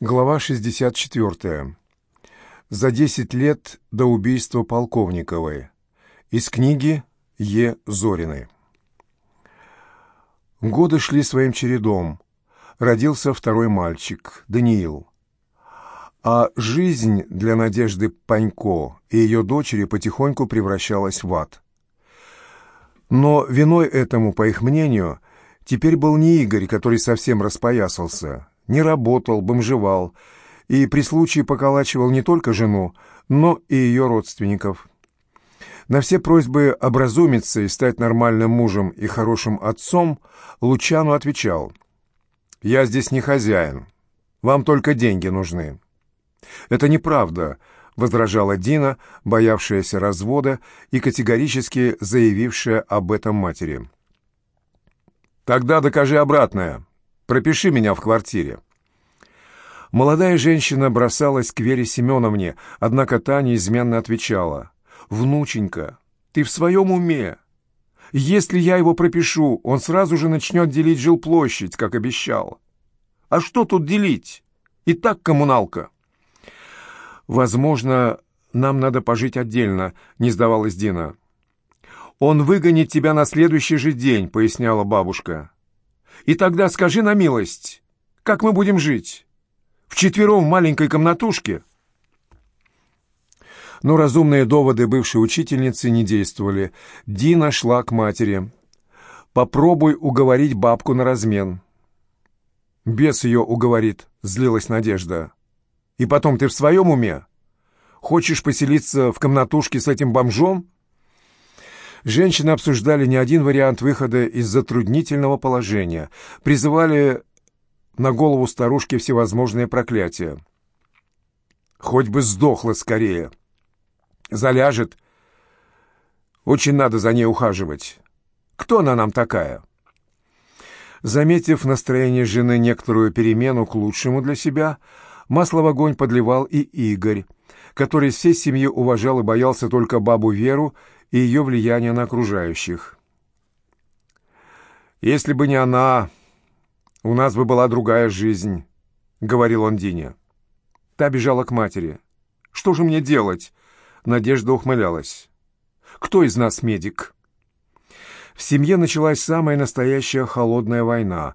Глава 64. За 10 лет до убийства Полковниковой. Из книги Е. Зориной. Годы шли своим чередом. Родился второй мальчик, Даниил. А жизнь для Надежды Панько и ее дочери потихоньку превращалась в ад. Но виной этому, по их мнению, теперь был не Игорь, который совсем распоясался, не работал, бомжевал и при случае поколачивал не только жену, но и ее родственников. На все просьбы образумиться и стать нормальным мужем и хорошим отцом Лучану отвечал «Я здесь не хозяин, вам только деньги нужны». «Это неправда», — возражала Дина, боявшаяся развода и категорически заявившая об этом матери. «Тогда докажи обратное. Пропиши меня в квартире». Молодая женщина бросалась к Вере Семеновне, однако та неизменно отвечала. «Внученька, ты в своем уме? Если я его пропишу, он сразу же начнет делить жилплощадь, как обещал. А что тут делить? И так коммуналка». «Возможно, нам надо пожить отдельно», — не сдавалась Дина. «Он выгонит тебя на следующий же день», — поясняла бабушка. И тогда скажи на милость, как мы будем жить? Вчетвером в маленькой комнатушке?» Но разумные доводы бывшей учительницы не действовали. Дина шла к матери. «Попробуй уговорить бабку на размен». «Бес ее уговорит», — злилась Надежда. «И потом ты в своем уме? Хочешь поселиться в комнатушке с этим бомжом?» Женщины обсуждали не один вариант выхода из затруднительного положения, призывали на голову старушки всевозможные проклятия. Хоть бы сдохла скорее. Заляжет. Очень надо за ней ухаживать. Кто она нам такая? Заметив настроение жены некоторую перемену к лучшему для себя, масло в огонь подливал и Игорь, который всей семьи уважал и боялся только бабу Веру и ее влияние на окружающих. «Если бы не она, у нас бы была другая жизнь», — говорил он Дине. Та бежала к матери. «Что же мне делать?» Надежда ухмылялась. «Кто из нас медик?» В семье началась самая настоящая холодная война.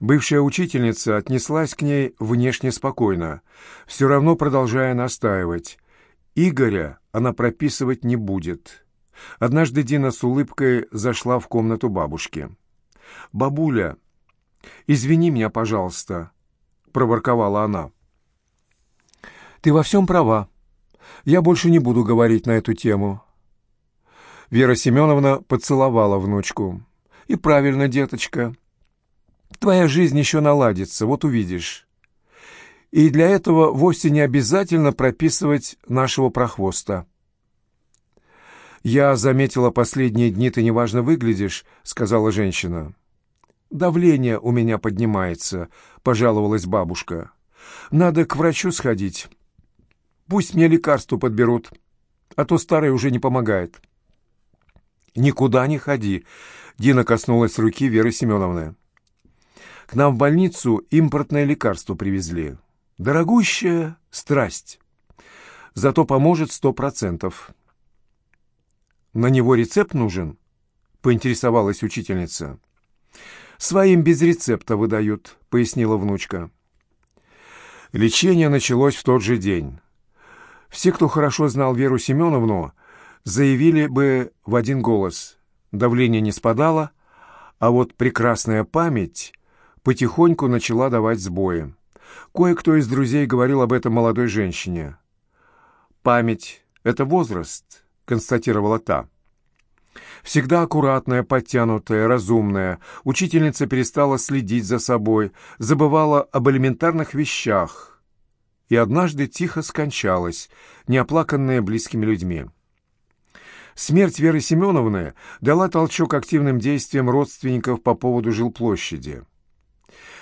Бывшая учительница отнеслась к ней внешне спокойно, все равно продолжая настаивать. Игоря она прописывать не будет. Однажды Дина с улыбкой зашла в комнату бабушки. «Бабуля, извини меня, пожалуйста», — проворковала она. «Ты во всем права. Я больше не буду говорить на эту тему». Вера Семеновна поцеловала внучку. «И правильно, деточка. Твоя жизнь еще наладится, вот увидишь. И для этого вовсе не обязательно прописывать нашего прохвоста». «Я заметила, последние дни ты неважно выглядишь», — сказала женщина. «Давление у меня поднимается», — пожаловалась бабушка. «Надо к врачу сходить. Пусть мне лекарство подберут, а то старое уже не помогает». «Никуда не ходи», — Дина коснулась руки Веры Семеновны. «К нам в больницу импортное лекарство привезли. Дорогущая страсть. Зато поможет сто процентов». «На него рецепт нужен?» — поинтересовалась учительница. «Своим без рецепта выдают», — пояснила внучка. Лечение началось в тот же день. Все, кто хорошо знал Веру Семеновну, заявили бы в один голос. Давление не спадало, а вот прекрасная память потихоньку начала давать сбои. Кое-кто из друзей говорил об этом молодой женщине. «Память — это возраст», констатировала та. Всегда аккуратная, подтянутая, разумная, учительница перестала следить за собой, забывала об элементарных вещах и однажды тихо скончалась, неоплаканная близкими людьми. Смерть Веры Семеновны дала толчок активным действиям родственников по поводу жилплощади.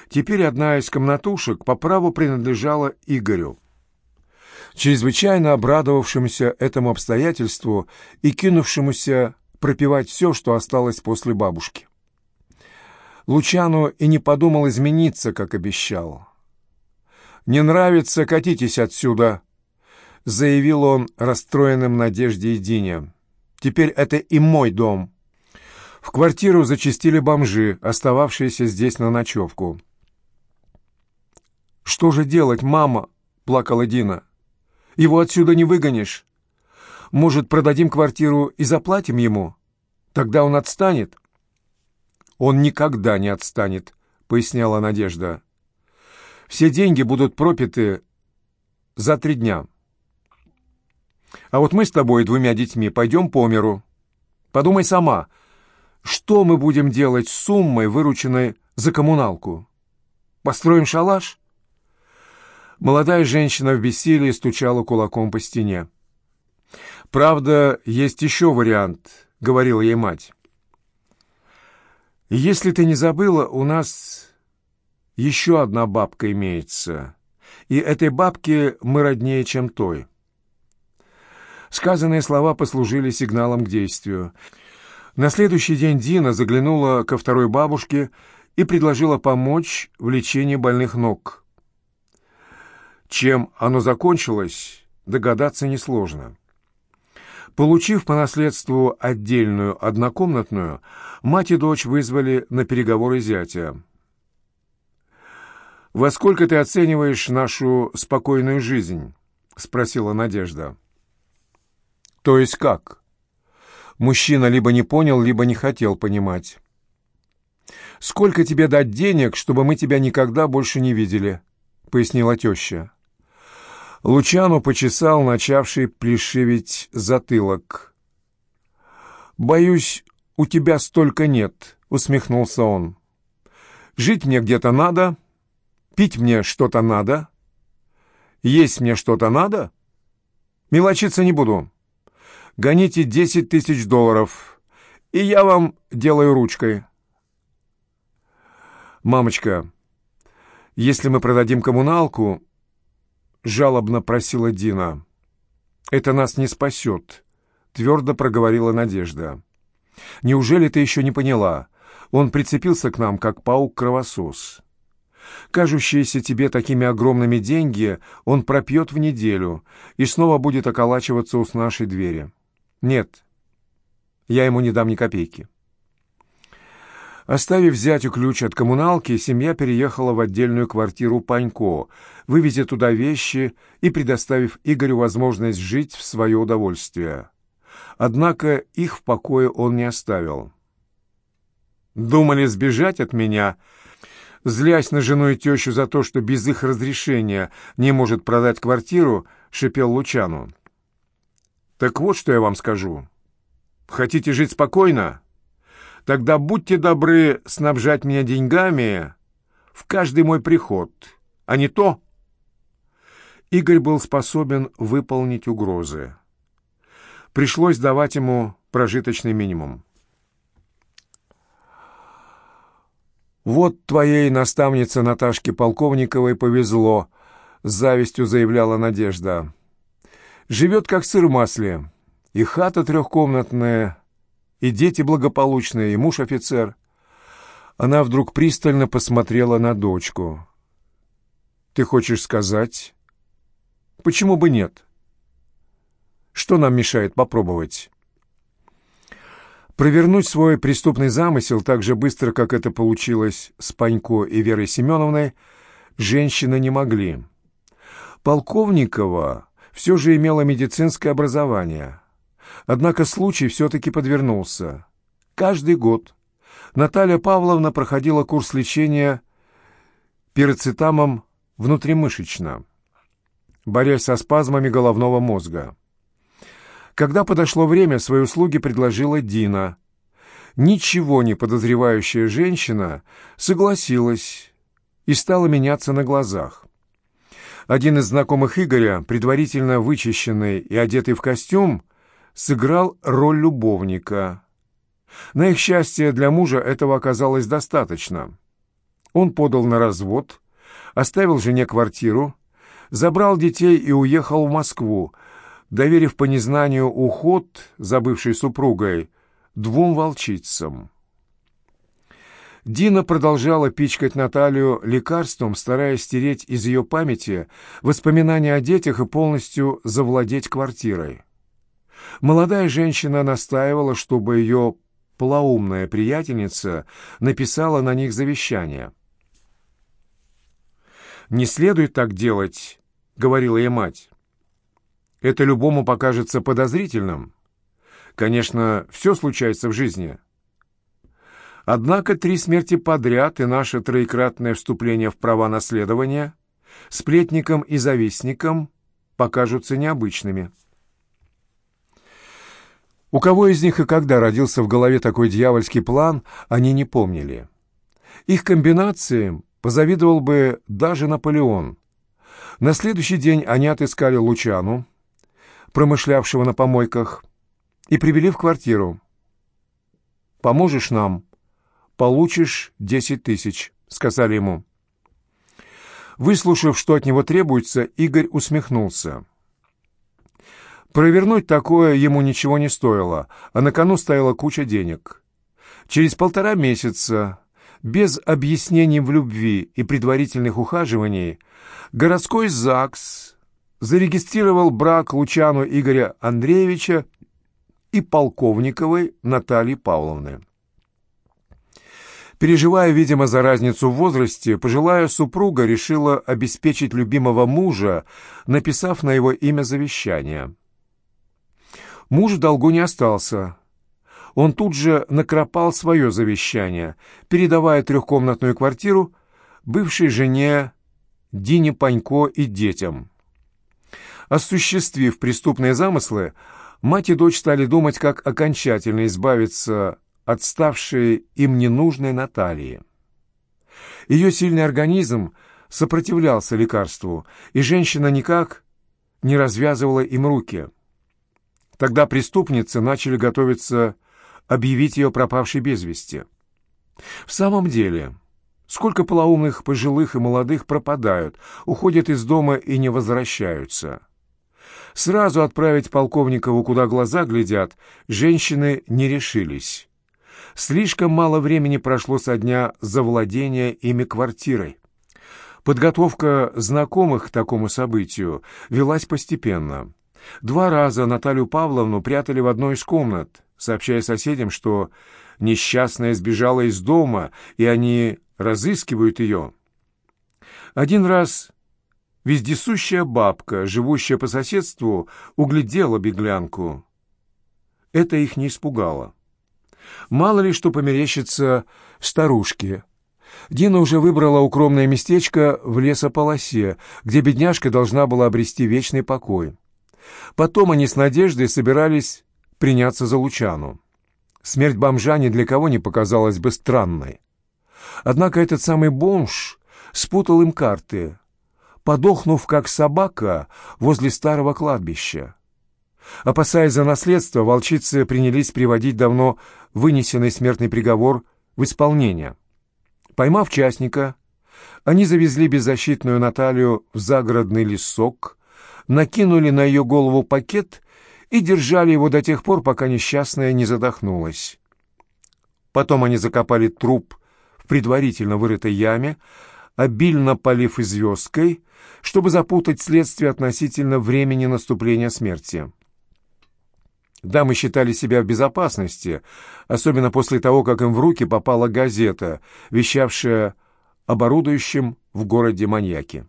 Теперь одна из комнатушек по праву принадлежала Игорю чрезвычайно обрадовавшемуся этому обстоятельству и кинувшемуся пропивать все, что осталось после бабушки. Лучану и не подумал измениться, как обещал. «Не нравится, катитесь отсюда», — заявил он расстроенным Надежде и Дине. «Теперь это и мой дом». В квартиру зачастили бомжи, остававшиеся здесь на ночевку. «Что же делать, мама?» — плакала Дина. «Его отсюда не выгонишь. Может, продадим квартиру и заплатим ему? Тогда он отстанет». «Он никогда не отстанет», — поясняла Надежда. «Все деньги будут пропиты за три дня. А вот мы с тобой двумя детьми пойдем по миру. Подумай сама, что мы будем делать с суммой, вырученной за коммуналку? Построим шалаш?» Молодая женщина в бессилии стучала кулаком по стене. «Правда, есть еще вариант», — говорила ей мать. «Если ты не забыла, у нас еще одна бабка имеется, и этой бабке мы роднее, чем той». Сказанные слова послужили сигналом к действию. На следующий день Дина заглянула ко второй бабушке и предложила помочь в лечении больных ног. Чем оно закончилось, догадаться несложно. Получив по наследству отдельную однокомнатную, мать и дочь вызвали на переговоры зятя. «Во сколько ты оцениваешь нашу спокойную жизнь?» — спросила Надежда. «То есть как?» Мужчина либо не понял, либо не хотел понимать. «Сколько тебе дать денег, чтобы мы тебя никогда больше не видели?» — пояснила теща. Лучану почесал начавший плешивить затылок. «Боюсь, у тебя столько нет», — усмехнулся он. «Жить мне где-то надо, пить мне что-то надо, есть мне что-то надо. Мелочиться не буду. Гоните десять тысяч долларов, и я вам делаю ручкой». «Мамочка, если мы продадим коммуналку, жалобно просила Дина. «Это нас не спасет», — твердо проговорила Надежда. «Неужели ты еще не поняла? Он прицепился к нам, как паук-кровосос. Кажущиеся тебе такими огромными деньги он пропьет в неделю и снова будет околачиваться у нашей двери. Нет, я ему не дам ни копейки». Оставив зятю ключ от коммуналки, семья переехала в отдельную квартиру Панько, вывезя туда вещи и предоставив Игорю возможность жить в свое удовольствие. Однако их в покое он не оставил. «Думали сбежать от меня?» Злясь на жену и тещу за то, что без их разрешения не может продать квартиру, шипел Лучану. «Так вот, что я вам скажу. Хотите жить спокойно?» Тогда будьте добры снабжать меня деньгами в каждый мой приход, а не то...» Игорь был способен выполнить угрозы. Пришлось давать ему прожиточный минимум. «Вот твоей наставнице Наташке Полковниковой повезло», — с завистью заявляла Надежда. «Живет как сыр в масле, и хата трехкомнатная, и дети благополучные, и муж офицер. Она вдруг пристально посмотрела на дочку. «Ты хочешь сказать?» «Почему бы нет?» «Что нам мешает попробовать?» Провернуть свой преступный замысел так же быстро, как это получилось с Панько и Верой Семеновной, женщины не могли. Полковникова все же имела медицинское образование – Однако случай все-таки подвернулся. Каждый год Наталья Павловна проходила курс лечения пироцетамом внутримышечно, борясь со спазмами головного мозга. Когда подошло время, свои услуги предложила Дина. Ничего не подозревающая женщина согласилась и стала меняться на глазах. Один из знакомых Игоря, предварительно вычищенный и одетый в костюм, сыграл роль любовника. На их счастье для мужа этого оказалось достаточно. Он подал на развод, оставил жене квартиру, забрал детей и уехал в Москву, доверив по незнанию уход за бывшей супругой двум волчицам. Дина продолжала пичкать Наталью лекарством, стараясь стереть из ее памяти воспоминания о детях и полностью завладеть квартирой. Молодая женщина настаивала, чтобы ее полоумная приятельница написала на них завещание. «Не следует так делать», — говорила ей мать. «Это любому покажется подозрительным. Конечно, все случается в жизни». Однако три смерти подряд и наше троекратное вступление в права наследования сплетникам и завистникам покажутся необычными. У кого из них и когда родился в голове такой дьявольский план, они не помнили. Их комбинациям позавидовал бы даже Наполеон. На следующий день они отыскали Лучану, промышлявшего на помойках, и привели в квартиру. «Поможешь нам?» получишь десять тысяч», — сказали ему. Выслушав, что от него требуется, Игорь усмехнулся. Провернуть такое ему ничего не стоило, а на кону стояла куча денег. Через полтора месяца, без объяснений в любви и предварительных ухаживаний, городской ЗАГС зарегистрировал брак Лучану Игоря Андреевича и Полковниковой Натальи Павловны. Переживая, видимо, за разницу в возрасте, пожилая супруга решила обеспечить любимого мужа, написав на его имя завещание. Муж в долгу не остался. Он тут же накропал свое завещание, передавая трехкомнатную квартиру бывшей жене Дине Панько и детям. Осуществив преступные замыслы, мать и дочь стали думать, как окончательно избавиться отставшей им ненужной Натальи. Ее сильный организм сопротивлялся лекарству, и женщина никак не развязывала им руки. Тогда преступницы начали готовиться объявить ее пропавшей без вести. В самом деле, сколько полоумных пожилых и молодых пропадают, уходят из дома и не возвращаются. Сразу отправить Полковникову, куда глаза глядят, женщины не решились. Слишком мало времени прошло со дня завладения ими квартирой. Подготовка знакомых к такому событию велась постепенно. Два раза Наталью Павловну прятали в одной из комнат, сообщая соседям, что несчастная сбежала из дома, и они разыскивают ее. Один раз вездесущая бабка, живущая по соседству, углядела беглянку. Это их не испугало. Мало ли что померещится старушке. Дина уже выбрала укромное местечко в лесополосе, где бедняжка должна была обрести вечный покой. Потом они с Надеждой собирались приняться за Лучану. Смерть бомжа ни для кого не показалась бы странной. Однако этот самый бомж спутал им карты, подохнув как собака возле старого кладбища. Опасаясь за наследство, волчицы принялись приводить давно вынесенный смертный приговор в исполнение. Поймав частника, они завезли беззащитную Наталью в загородный лесок, накинули на ее голову пакет и держали его до тех пор, пока несчастная не задохнулась. Потом они закопали труп в предварительно вырытой яме, обильно полив известкой, чтобы запутать следствие относительно времени наступления смерти. Дамы считали себя в безопасности, особенно после того, как им в руки попала газета, вещавшая об орудующем в городе маньяке.